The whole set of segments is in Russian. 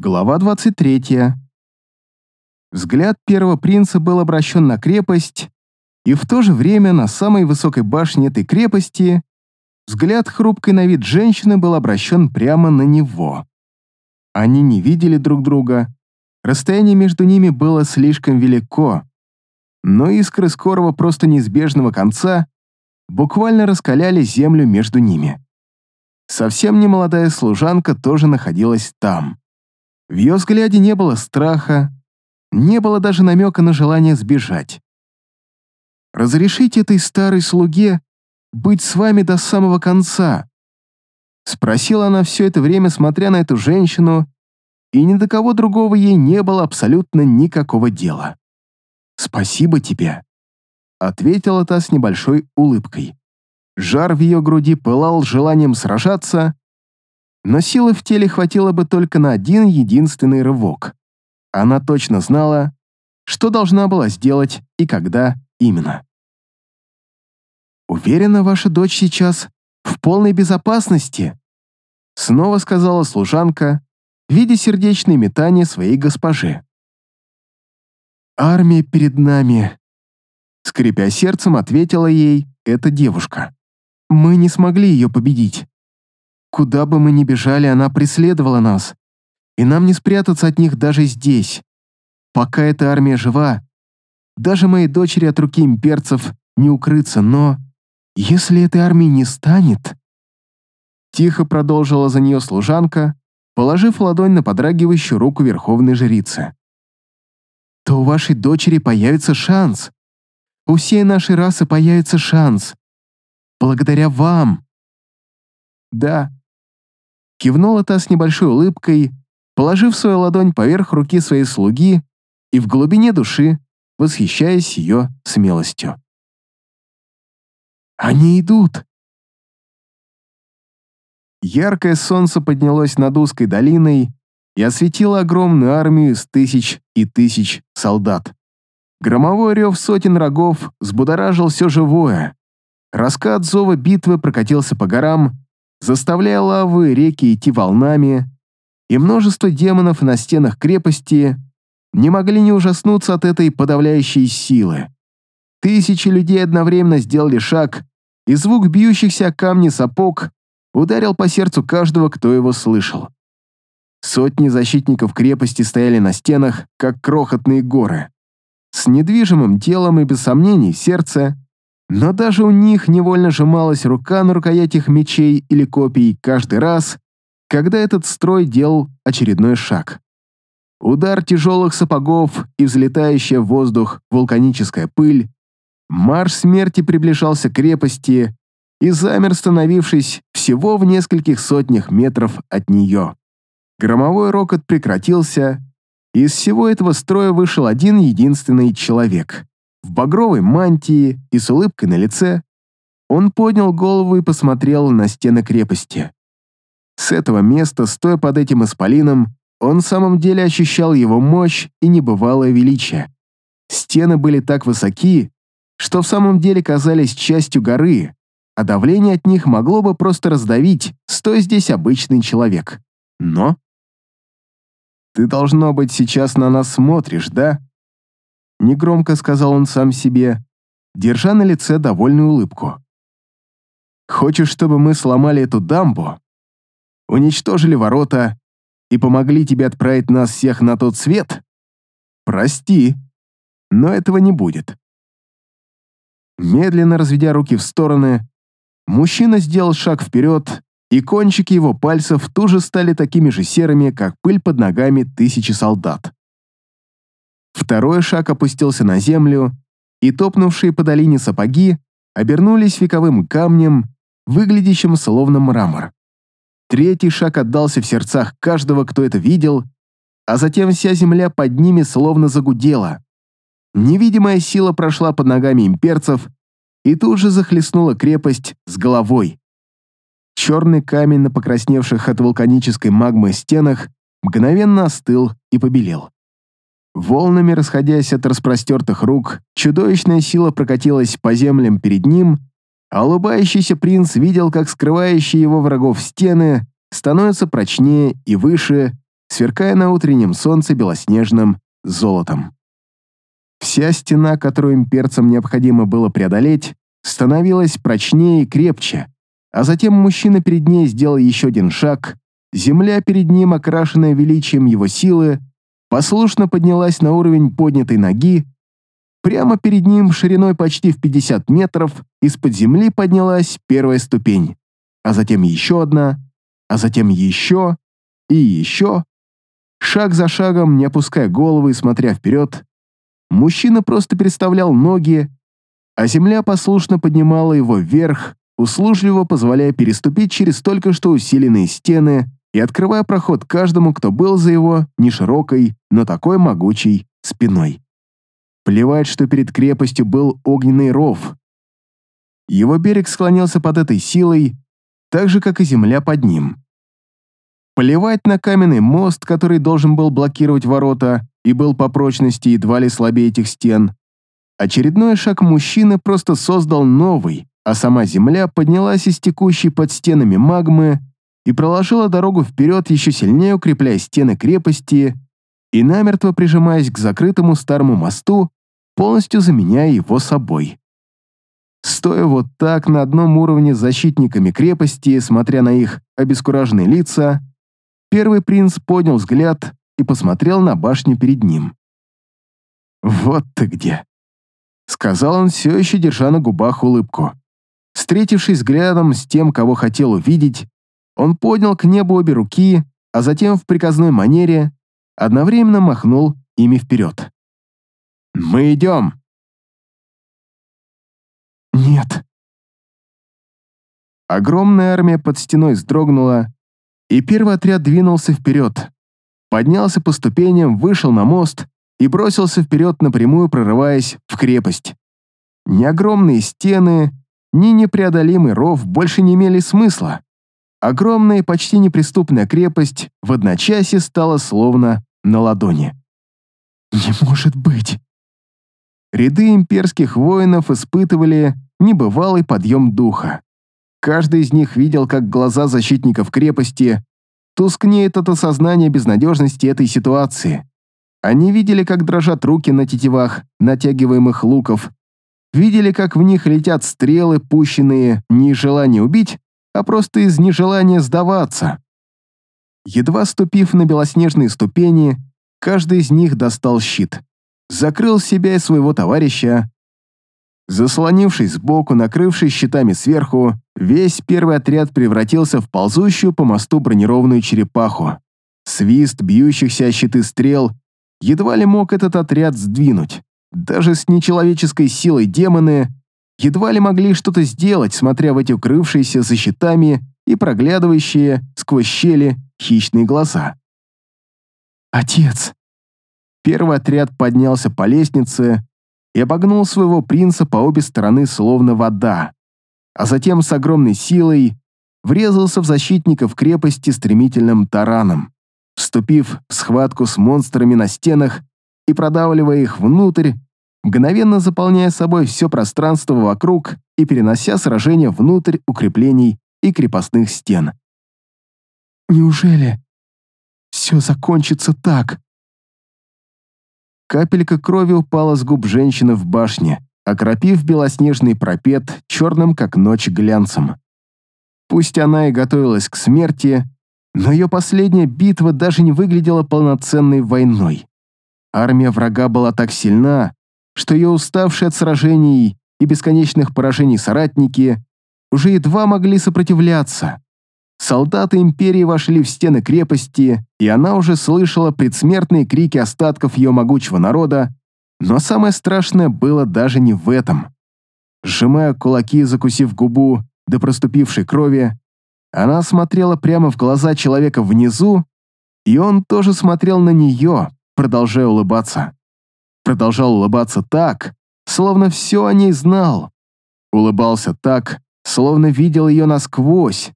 Глава 23. Взгляд первого принца был обращен на крепость, и в то же время на самой высокой башне этой крепости взгляд хрупкой на вид женщины был обращен прямо на него. Они не видели друг друга, расстояние между ними было слишком велико, но искры скорого просто неизбежного конца буквально раскаляли землю между ними. Совсем немолодая служанка тоже находилась там. В ее взгляде не было страха, не было даже намека на желание сбежать. «Разрешите этой старой слуге быть с вами до самого конца?» Спросила она все это время, смотря на эту женщину, и ни до кого другого ей не было абсолютно никакого дела. «Спасибо тебе», — ответила та с небольшой улыбкой. Жар в ее груди пылал желанием сражаться, но силы в теле хватило бы только на один единственный рывок. Она точно знала, что должна была сделать и когда именно. «Уверена, ваша дочь сейчас в полной безопасности», снова сказала служанка, видя сердечные метания своей госпожи. «Армия перед нами», скрипя сердцем, ответила ей эта девушка. «Мы не смогли ее победить. Куда бы мы ни бежали, она преследовала нас, и нам не спрятаться от них даже здесь. Пока эта армия жива, даже моей дочери от руки имперцев не укрыться, но если этой армии не станет...» Тихо продолжила за нее служанка, положив ладонь на подрагивающую руку верховной жрицы. «То у вашей дочери появится шанс. У всей нашей расы появится шанс. Благодаря вам». «Да», Кивнула та с небольшой улыбкой, положив свою ладонь поверх руки своей слуги и в глубине души восхищаясь ее смелостью. «Они идут!» Яркое солнце поднялось над узкой долиной и осветило огромную армию из тысяч и тысяч солдат. Громовой рев сотен рогов взбудоражил все живое. Раскат зова битвы прокатился по горам, заставляя лавы реки идти волнами, и множество демонов на стенах крепости не могли не ужаснуться от этой подавляющей силы. Тысячи людей одновременно сделали шаг, и звук бьющихся о камни сапог ударил по сердцу каждого, кто его слышал. Сотни защитников крепости стояли на стенах, как крохотные горы. С недвижимым телом и без сомнений сердце но даже у них невольно сжималась рука на рукоятях мечей или копий каждый раз, когда этот строй делал очередной шаг. Удар тяжелых сапогов и взлетающая в воздух вулканическая пыль, марш смерти приближался к крепости и замер, становившись всего в нескольких сотнях метров от нее. Громовой рокот прекратился, и из всего этого строя вышел один единственный человек в багровой мантии и с улыбкой на лице, он поднял голову и посмотрел на стены крепости. С этого места, стоя под этим исполином, он в самом деле ощущал его мощь и небывалое величие. Стены были так высоки, что в самом деле казались частью горы, а давление от них могло бы просто раздавить, стоя здесь обычный человек. Но... «Ты, должно быть, сейчас на нас смотришь, да?» Негромко сказал он сам себе, держа на лице довольную улыбку. «Хочешь, чтобы мы сломали эту дамбу, уничтожили ворота и помогли тебе отправить нас всех на тот свет? Прости, но этого не будет». Медленно разведя руки в стороны, мужчина сделал шаг вперед, и кончики его пальцев тоже стали такими же серыми, как пыль под ногами тысячи солдат. Второй шаг опустился на землю, и топнувшие по долине сапоги обернулись вековым камнем, выглядящим словно мрамор. Третий шаг отдался в сердцах каждого, кто это видел, а затем вся земля под ними словно загудела. Невидимая сила прошла под ногами имперцев и тут же захлестнула крепость с головой. Черный камень на покрасневших от вулканической магмы стенах мгновенно остыл и побелел. Волнами расходясь от распростертых рук, чудовищная сила прокатилась по землям перед ним, а улыбающийся принц видел, как скрывающие его врагов стены становятся прочнее и выше, сверкая на утреннем солнце белоснежным золотом. Вся стена, которую имперцам необходимо было преодолеть, становилась прочнее и крепче, а затем мужчина перед ней сделал еще один шаг, земля перед ним, окрашенная величием его силы, послушно поднялась на уровень поднятой ноги, прямо перед ним шириной почти в 50 метров из-под земли поднялась первая ступень, а затем еще одна, а затем еще и еще. Шаг за шагом, не опуская головы и смотря вперед, мужчина просто переставлял ноги, а земля послушно поднимала его вверх, услужливо позволяя переступить через только что усиленные стены и открывая проход каждому, кто был за его неширокой, но такой могучей спиной. Плевать, что перед крепостью был огненный ров. Его берег склонился под этой силой, так же, как и земля под ним. Плевать на каменный мост, который должен был блокировать ворота и был по прочности едва ли слабее этих стен. Очередной шаг мужчины просто создал новый, а сама земля поднялась из текущей под стенами магмы и проложила дорогу вперед, еще сильнее укрепляя стены крепости и намертво прижимаясь к закрытому старому мосту, полностью заменяя его собой. Стоя вот так на одном уровне с защитниками крепости, смотря на их обескураженные лица, первый принц поднял взгляд и посмотрел на башню перед ним. «Вот ты где!» — сказал он, все еще держа на губах улыбку. Встретившись взглядом с тем, кого хотел увидеть, он поднял к небу обе руки, а затем в приказной манере одновременно махнул ими вперед. «Мы идем!» «Нет». Огромная армия под стеной вздрогнула, и первый отряд двинулся вперед. Поднялся по ступеням, вышел на мост и бросился вперед напрямую, прорываясь в крепость. Ни огромные стены, ни непреодолимый ров больше не имели смысла. Огромная почти неприступная крепость в одночасье стала словно на ладони. «Не может быть!» Ряды имперских воинов испытывали небывалый подъем духа. Каждый из них видел, как глаза защитников крепости тускнеют от осознания безнадежности этой ситуации. Они видели, как дрожат руки на тетивах натягиваемых луков, видели, как в них летят стрелы, пущенные не из желания убить, а просто из нежелания сдаваться. Едва ступив на белоснежные ступени, каждый из них достал щит, закрыл себя и своего товарища, Заслонившись сбоку, накрывшись щитами сверху, весь первый отряд превратился в ползущую по мосту бронированную черепаху. Свист бьющихся о щиты стрел едва ли мог этот отряд сдвинуть. Даже с нечеловеческой силой демоны едва ли могли что-то сделать, смотря в эти укрывшиеся за щитами и проглядывающие сквозь щели хищные глаза. «Отец!» Первый отряд поднялся по лестнице, и обогнул своего принца по обе стороны словно вода, а затем с огромной силой врезался в защитников крепости стремительным тараном, вступив в схватку с монстрами на стенах и продавливая их внутрь, мгновенно заполняя собой все пространство вокруг и перенося сражение внутрь укреплений и крепостных стен. «Неужели все закончится так?» Капелька крови упала с губ женщины в башне, окропив белоснежный пропет черным, как ночь, глянцем. Пусть она и готовилась к смерти, но ее последняя битва даже не выглядела полноценной войной. Армия врага была так сильна, что ее уставшие от сражений и бесконечных поражений соратники уже едва могли сопротивляться. Солдаты Империи вошли в стены крепости, и она уже слышала предсмертные крики остатков ее могучего народа, но самое страшное было даже не в этом. Сжимая кулаки, закусив губу до проступившей крови, она смотрела прямо в глаза человека внизу, и он тоже смотрел на нее, продолжая улыбаться. Продолжал улыбаться так, словно все о ней знал. Улыбался так, словно видел ее насквозь,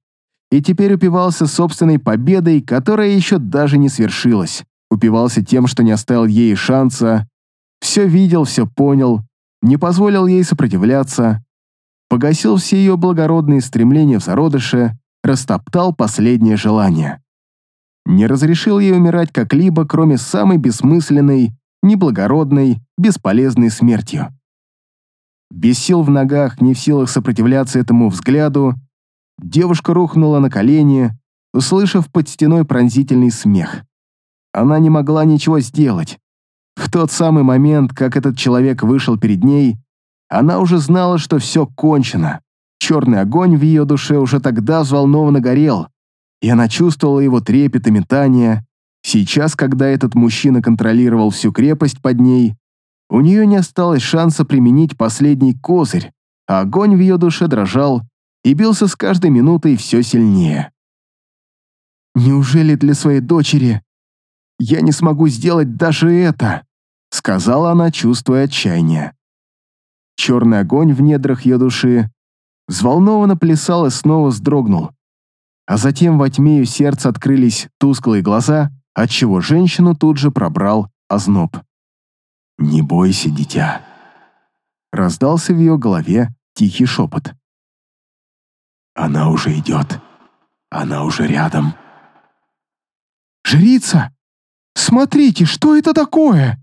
и теперь упивался собственной победой, которая еще даже не свершилась. Упивался тем, что не оставил ей шанса, все видел, все понял, не позволил ей сопротивляться, погасил все ее благородные стремления в зародыше, растоптал последнее желание. не разрешил ей умирать как-либо, кроме самой бессмысленной, неблагородной, бесполезной смертью. Без сил в ногах, не в силах сопротивляться этому взгляду, девушка рухнула на колени, услышав под стеной пронзительный смех. Она не могла ничего сделать. В тот самый момент, как этот человек вышел перед ней, она уже знала, что все кончено. Черный огонь в ее душе уже тогда взволнованно горел, и она чувствовала его трепет и метание. Сейчас, когда этот мужчина контролировал всю крепость под ней, у нее не осталось шанса применить последний козырь, а огонь в ее душе дрожал и бился с каждой минутой все сильнее. «Неужели для своей дочери я не смогу сделать даже это?» сказала она, чувствуя отчаяние. Черный огонь в недрах ее души взволнованно плясал и снова вздрогнул. А затем во тьме ее сердца открылись тусклые глаза, отчего женщину тут же пробрал озноб. «Не бойся, дитя», — раздался в ее голове тихий шепот. «Она уже идет. Она уже рядом». «Жрица! Смотрите, что это такое?»